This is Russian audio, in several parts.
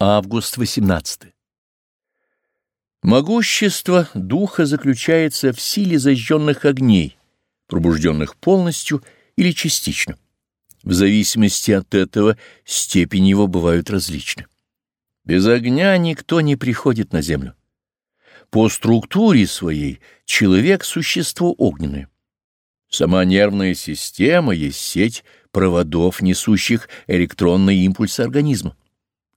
Август 18. Могущество духа заключается в силе зажженных огней, пробужденных полностью или частично. В зависимости от этого степени его бывают различны. Без огня никто не приходит на землю. По структуре своей человек — существо огненное. Сама нервная система есть сеть проводов, несущих электронные импульсы организма.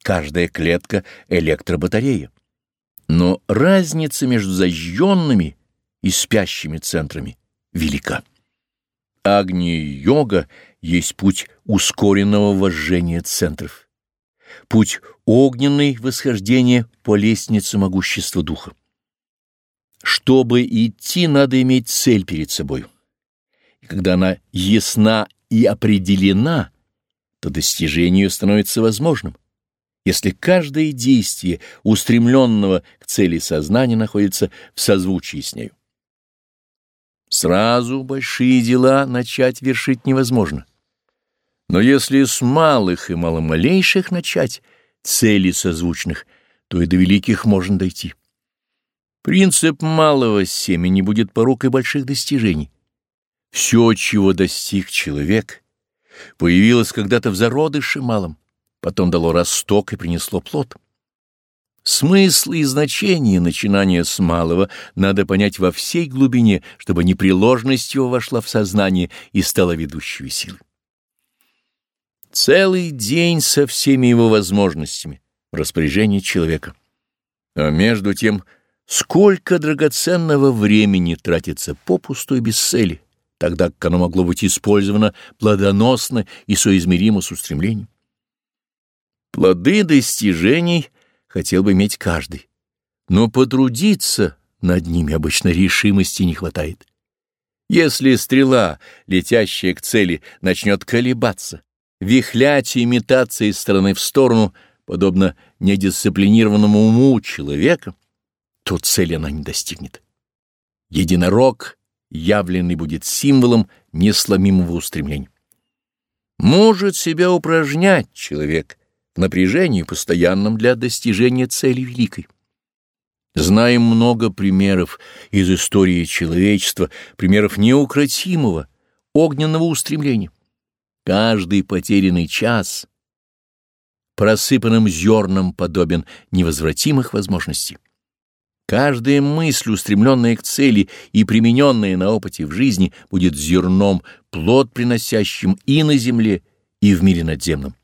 Каждая клетка — электробатарея. Но разница между зажженными и спящими центрами велика. Агни-йога есть путь ускоренного вожжения центров, путь огненной восхождения по лестнице могущества духа. Чтобы идти, надо иметь цель перед собой. И когда она ясна и определена, то достижение становится возможным если каждое действие устремленного к цели сознания находится в созвучии с нею. Сразу большие дела начать вершить невозможно. Но если с малых и маломалейших начать цели созвучных, то и до великих можно дойти. Принцип малого семени будет порукой больших достижений. Все, чего достиг человек, появилось когда-то в зародыше малом потом дало росток и принесло плод. Смысл и значение начинания с малого надо понять во всей глубине, чтобы непреложность его вошла в сознание и стала ведущей силой. Целый день со всеми его возможностями в распоряжении человека. А между тем, сколько драгоценного времени тратится попусту и без цели, тогда как оно могло быть использовано плодоносно и соизмеримо с устремлением. Плоды достижений хотел бы иметь каждый, но потрудиться над ними обычно решимости не хватает. Если стрела, летящая к цели, начнет колебаться, вихлять и метаться из стороны в сторону, подобно недисциплинированному уму человека, то цели она не достигнет. Единорог явленный будет символом несломимого устремления. Может себя упражнять человек, в напряжении постоянном для достижения цели великой. Знаем много примеров из истории человечества, примеров неукротимого, огненного устремления. Каждый потерянный час просыпанным зерном подобен невозвратимых возможностей. Каждая мысль, устремленная к цели и примененная на опыте в жизни, будет зерном, плод приносящим и на земле, и в мире надземном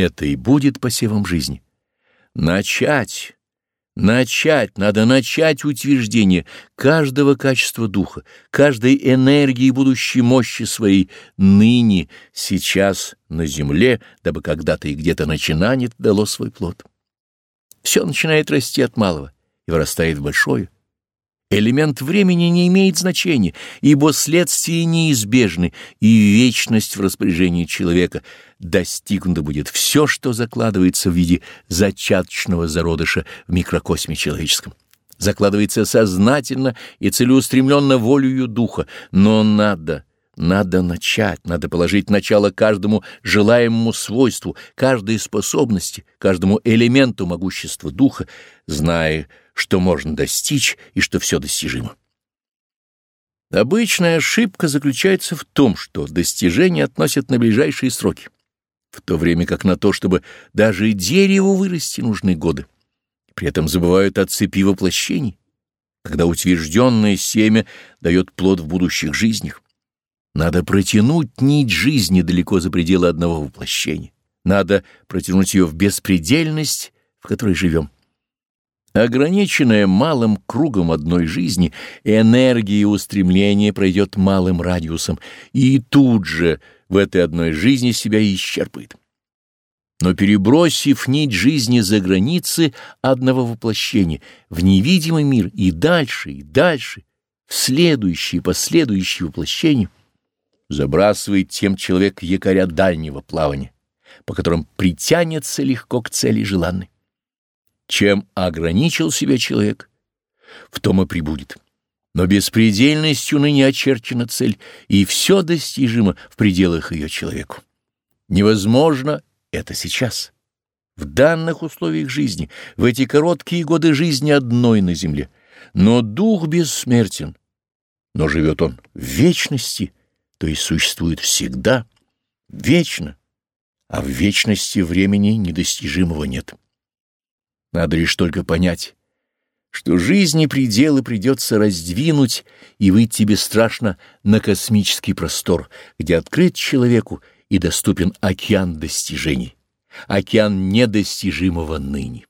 это и будет посевом жизни. Начать, начать, надо начать утверждение каждого качества духа, каждой энергии будущей мощи своей ныне, сейчас на земле, дабы когда-то и где-то начинание дало свой плод. Все начинает расти от малого и вырастает в большое. Элемент времени не имеет значения, ибо следствия неизбежны, и вечность в распоряжении человека. Достигнуто будет все, что закладывается в виде зачаточного зародыша в микрокосме человеческом. Закладывается сознательно и целеустремленно волею духа, но надо, надо начать, надо положить начало каждому желаемому свойству, каждой способности, каждому элементу могущества духа, зная, что можно достичь и что все достижимо. Обычная ошибка заключается в том, что достижения относят на ближайшие сроки, в то время как на то, чтобы даже дереву вырасти нужны годы. При этом забывают о цепи воплощений, когда утвержденное семя дает плод в будущих жизнях. Надо протянуть нить жизни далеко за пределы одного воплощения. Надо протянуть ее в беспредельность, в которой живем. Ограниченная малым кругом одной жизни, энергия и устремление пройдет малым радиусом и тут же в этой одной жизни себя исчерпает. Но перебросив нить жизни за границы одного воплощения, в невидимый мир и дальше, и дальше, в следующие последующие воплощения, забрасывает тем человек якоря дальнего плавания, по которым притянется легко к цели желанной. Чем ограничил себя человек, в том и прибудет. Но беспредельностью ныне очерчена цель, и все достижимо в пределах ее человеку. Невозможно это сейчас. в данных условиях жизни, в эти короткие годы жизни одной на земле. Но дух бессмертен, но живет он в вечности, то есть существует всегда, вечно, а в вечности времени недостижимого нет. Надо лишь только понять, что жизни пределы придется раздвинуть и выйти бесстрашно на космический простор, где открыт человеку и доступен океан достижений, океан недостижимого ныне.